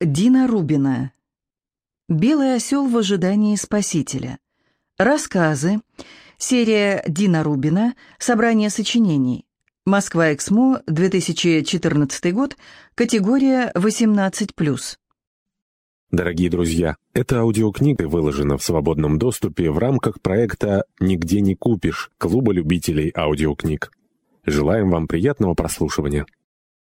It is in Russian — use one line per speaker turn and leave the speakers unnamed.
Дина Рубина. «Белый осел в ожидании спасителя». Рассказы. Серия Дина Рубина. Собрание сочинений. Москва-Эксмо, 2014 год. Категория 18+.
Дорогие друзья, эта аудиокнига выложена в свободном доступе в рамках проекта «Нигде не купишь» Клуба любителей аудиокниг. Желаем вам приятного прослушивания.